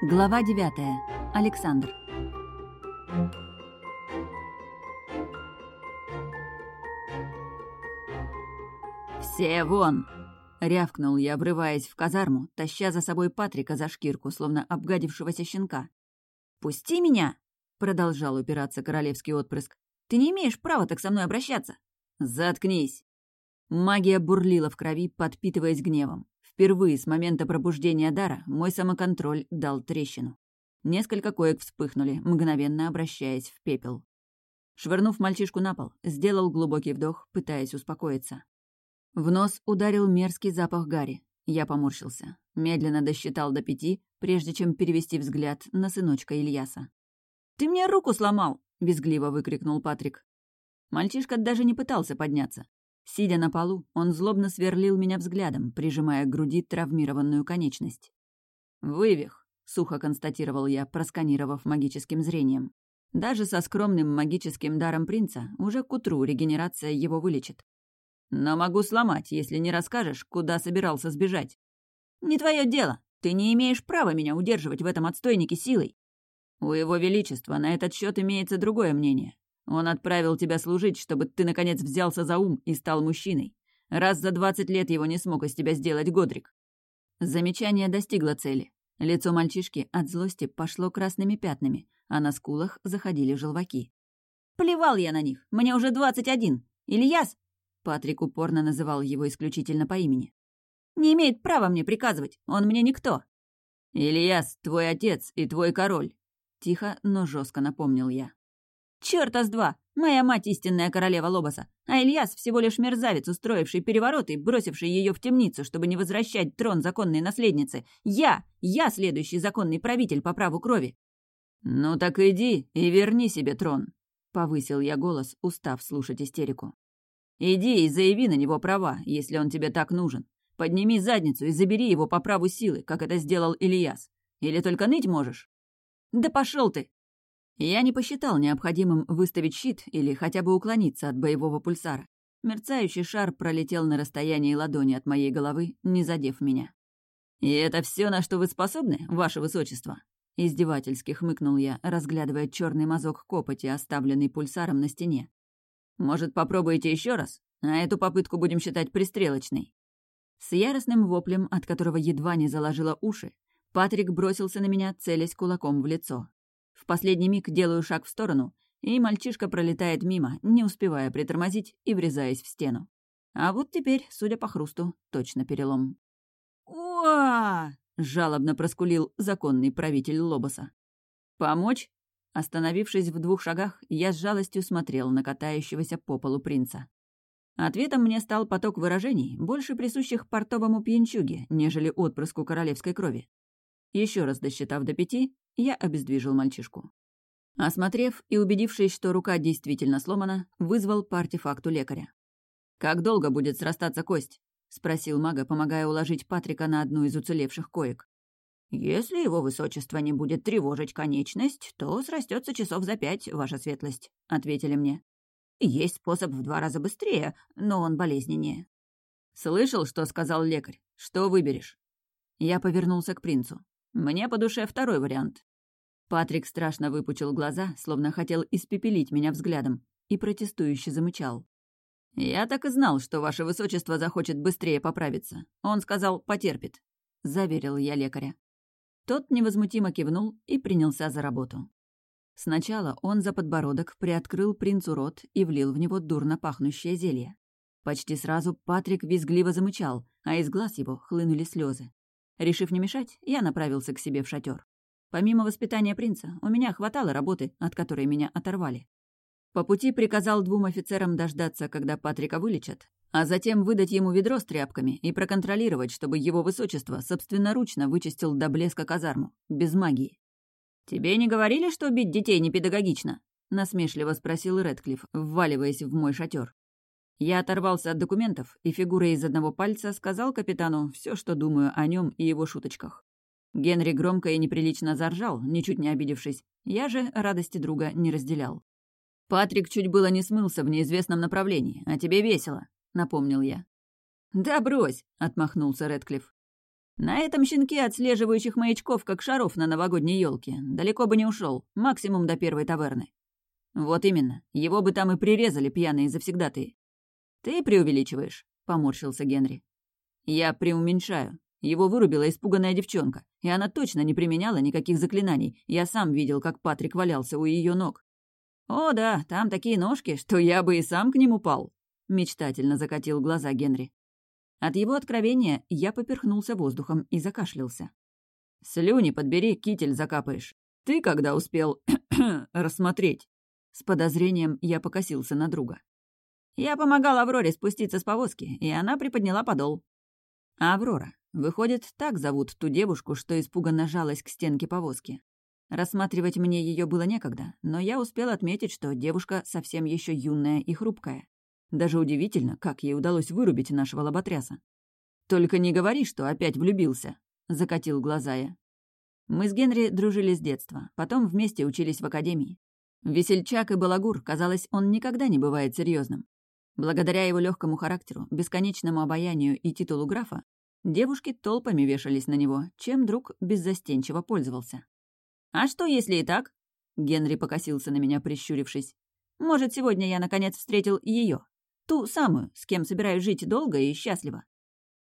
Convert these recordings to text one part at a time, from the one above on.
Глава 9. Александр. «Все вон!» — рявкнул я, обрываясь в казарму, таща за собой Патрика за шкирку, словно обгадившегося щенка. «Пусти меня!» — продолжал упираться королевский отпрыск. «Ты не имеешь права так со мной обращаться!» «Заткнись!» Магия бурлила в крови, подпитываясь гневом. Впервые с момента пробуждения дара мой самоконтроль дал трещину. Несколько коек вспыхнули, мгновенно обращаясь в пепел. Швырнув мальчишку на пол, сделал глубокий вдох, пытаясь успокоиться. В нос ударил мерзкий запах гари. Я поморщился. Медленно досчитал до пяти, прежде чем перевести взгляд на сыночка Ильяса. «Ты мне руку сломал!» — визгливо выкрикнул Патрик. Мальчишка даже не пытался подняться. Сидя на полу, он злобно сверлил меня взглядом, прижимая к груди травмированную конечность. «Вывих», — сухо констатировал я, просканировав магическим зрением. Даже со скромным магическим даром принца уже к утру регенерация его вылечит. Но могу сломать, если не расскажешь, куда собирался сбежать. «Не твое дело. Ты не имеешь права меня удерживать в этом отстойнике силой». У его величества на этот счет имеется другое мнение. Он отправил тебя служить, чтобы ты, наконец, взялся за ум и стал мужчиной. Раз за двадцать лет его не смог из тебя сделать Годрик». Замечание достигло цели. Лицо мальчишки от злости пошло красными пятнами, а на скулах заходили желваки. «Плевал я на них! Мне уже двадцать один! Ильяс!» Патрик упорно называл его исключительно по имени. «Не имеет права мне приказывать! Он мне никто!» «Ильяс, твой отец и твой король!» Тихо, но жестко напомнил я. Чёрта с два! Моя мать истинная королева Лобоса, а Ильяс всего лишь мерзавец, устроивший переворот и бросивший ее в темницу, чтобы не возвращать трон законной наследницы. Я! Я следующий законный правитель по праву крови!» «Ну так иди и верни себе трон», — повысил я голос, устав слушать истерику. «Иди и заяви на него права, если он тебе так нужен. Подними задницу и забери его по праву силы, как это сделал Ильяс. Или только ныть можешь?» «Да пошел ты!» Я не посчитал необходимым выставить щит или хотя бы уклониться от боевого пульсара. Мерцающий шар пролетел на расстоянии ладони от моей головы, не задев меня. «И это все, на что вы способны, ваше высочество?» Издевательски хмыкнул я, разглядывая черный мазок копоти, оставленный пульсаром на стене. «Может, попробуете еще раз? А эту попытку будем считать пристрелочной». С яростным воплем, от которого едва не заложило уши, Патрик бросился на меня, целясь кулаком в лицо. В последний миг делаю шаг в сторону, и мальчишка пролетает мимо, не успевая притормозить и врезаясь в стену. А вот теперь, судя по хрусту, точно перелом. «Уа!» — жалобно проскулил законный правитель Лобоса. «Помочь?» Остановившись в двух шагах, я с жалостью смотрел на катающегося по полу принца. Ответом мне стал поток выражений, больше присущих портовому пьянчуге, нежели отпрыску королевской крови. Еще раз досчитав до пяти, я обездвижил мальчишку. Осмотрев и убедившись, что рука действительно сломана, вызвал по артефакту лекаря. «Как долго будет срастаться кость?» — спросил мага, помогая уложить Патрика на одну из уцелевших коек. «Если его высочество не будет тревожить конечность, то срастется часов за пять, ваша светлость», — ответили мне. «Есть способ в два раза быстрее, но он болезненнее». «Слышал, что сказал лекарь? Что выберешь?» Я повернулся к принцу. Мне по душе второй вариант. Патрик страшно выпучил глаза, словно хотел испепелить меня взглядом, и протестующе замычал. «Я так и знал, что ваше высочество захочет быстрее поправиться. Он сказал, потерпит», — заверил я лекаря. Тот невозмутимо кивнул и принялся за работу. Сначала он за подбородок приоткрыл принцу рот и влил в него дурно пахнущее зелье. Почти сразу Патрик визгливо замычал, а из глаз его хлынули слезы. Решив не мешать, я направился к себе в шатер. Помимо воспитания принца, у меня хватало работы, от которой меня оторвали. По пути приказал двум офицерам дождаться, когда Патрика вылечат, а затем выдать ему ведро с тряпками и проконтролировать, чтобы его высочество собственноручно вычистил до блеска казарму, без магии. «Тебе не говорили, что бить детей не педагогично?» — насмешливо спросил Редклифф, вваливаясь в мой шатер. Я оторвался от документов и фигурой из одного пальца сказал капитану все, что думаю о нем и его шуточках. Генри громко и неприлично заржал, ничуть не обидевшись. Я же радости друга не разделял. «Патрик чуть было не смылся в неизвестном направлении, а тебе весело», — напомнил я. «Да брось», — отмахнулся Редклифф. На этом щенке отслеживающих маячков, как шаров на новогодней елке. Далеко бы не ушел, максимум до первой таверны. Вот именно, его бы там и прирезали пьяные завсегдатые. Ты преувеличиваешь, поморщился Генри. Я преуменьшаю. Его вырубила испуганная девчонка, и она точно не применяла никаких заклинаний. Я сам видел, как Патрик валялся у ее ног. «О да, там такие ножки, что я бы и сам к ним упал», — мечтательно закатил глаза Генри. От его откровения я поперхнулся воздухом и закашлялся. «Слюни подбери, китель закапаешь. Ты когда успел рассмотреть?» С подозрением я покосился на друга. Я помогал Авроре спуститься с повозки, и она приподняла подол. Аврора. Выходит, так зовут ту девушку, что испуганно жалась к стенке повозки. Рассматривать мне ее было некогда, но я успел отметить, что девушка совсем еще юная и хрупкая. Даже удивительно, как ей удалось вырубить нашего лоботряса. «Только не говори, что опять влюбился», — закатил глаза я. Мы с Генри дружили с детства, потом вместе учились в академии. Весельчак и балагур, казалось, он никогда не бывает серьезным. Благодаря его легкому характеру, бесконечному обаянию и титулу графа, девушки толпами вешались на него, чем друг беззастенчиво пользовался. «А что, если и так?» Генри покосился на меня, прищурившись. «Может, сегодня я, наконец, встретил ее, Ту самую, с кем собираюсь жить долго и счастливо.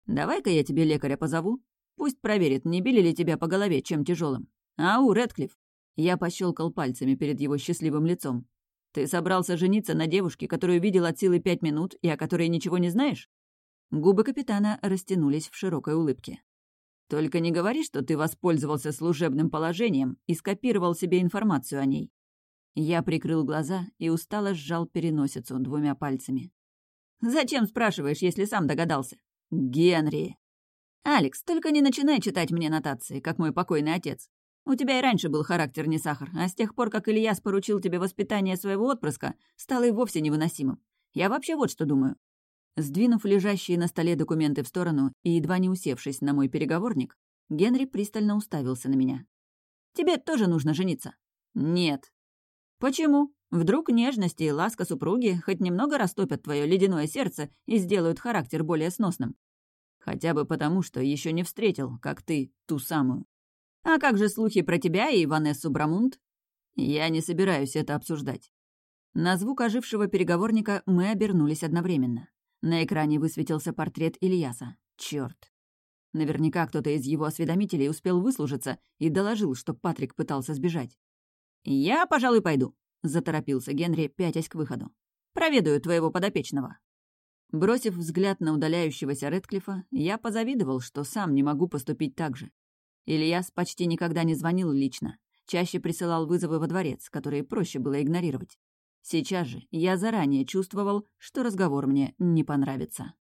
Давай-ка я тебе лекаря позову. Пусть проверит, не били ли тебя по голове чем тяжелым. Ау, Редклифф. Я пощелкал пальцами перед его счастливым лицом. Ты собрался жениться на девушке, которую видел от силы пять минут и о которой ничего не знаешь? Губы капитана растянулись в широкой улыбке. Только не говори, что ты воспользовался служебным положением и скопировал себе информацию о ней. Я прикрыл глаза и устало сжал переносицу двумя пальцами. «Зачем спрашиваешь, если сам догадался?» «Генри!» «Алекс, только не начинай читать мне нотации, как мой покойный отец. У тебя и раньше был характер не сахар, а с тех пор, как Ильяс поручил тебе воспитание своего отпрыска, стало и вовсе невыносимым. Я вообще вот что думаю». Сдвинув лежащие на столе документы в сторону и едва не усевшись на мой переговорник, Генри пристально уставился на меня. «Тебе тоже нужно жениться?» «Нет». «Почему?» Вдруг нежности и ласка супруги хоть немного растопят твое ледяное сердце и сделают характер более сносным. Хотя бы потому, что еще не встретил, как ты, ту самую. А как же слухи про тебя и Ванессу Брамунд? Я не собираюсь это обсуждать. На звук ожившего переговорника мы обернулись одновременно. На экране высветился портрет Ильяса. Черт! Наверняка кто-то из его осведомителей успел выслужиться и доложил, что Патрик пытался сбежать. «Я, пожалуй, пойду», — заторопился Генри, пятясь к выходу. «Проведаю твоего подопечного». Бросив взгляд на удаляющегося Редклифа, я позавидовал, что сам не могу поступить так же. Ильяс почти никогда не звонил лично, чаще присылал вызовы во дворец, которые проще было игнорировать. Сейчас же я заранее чувствовал, что разговор мне не понравится.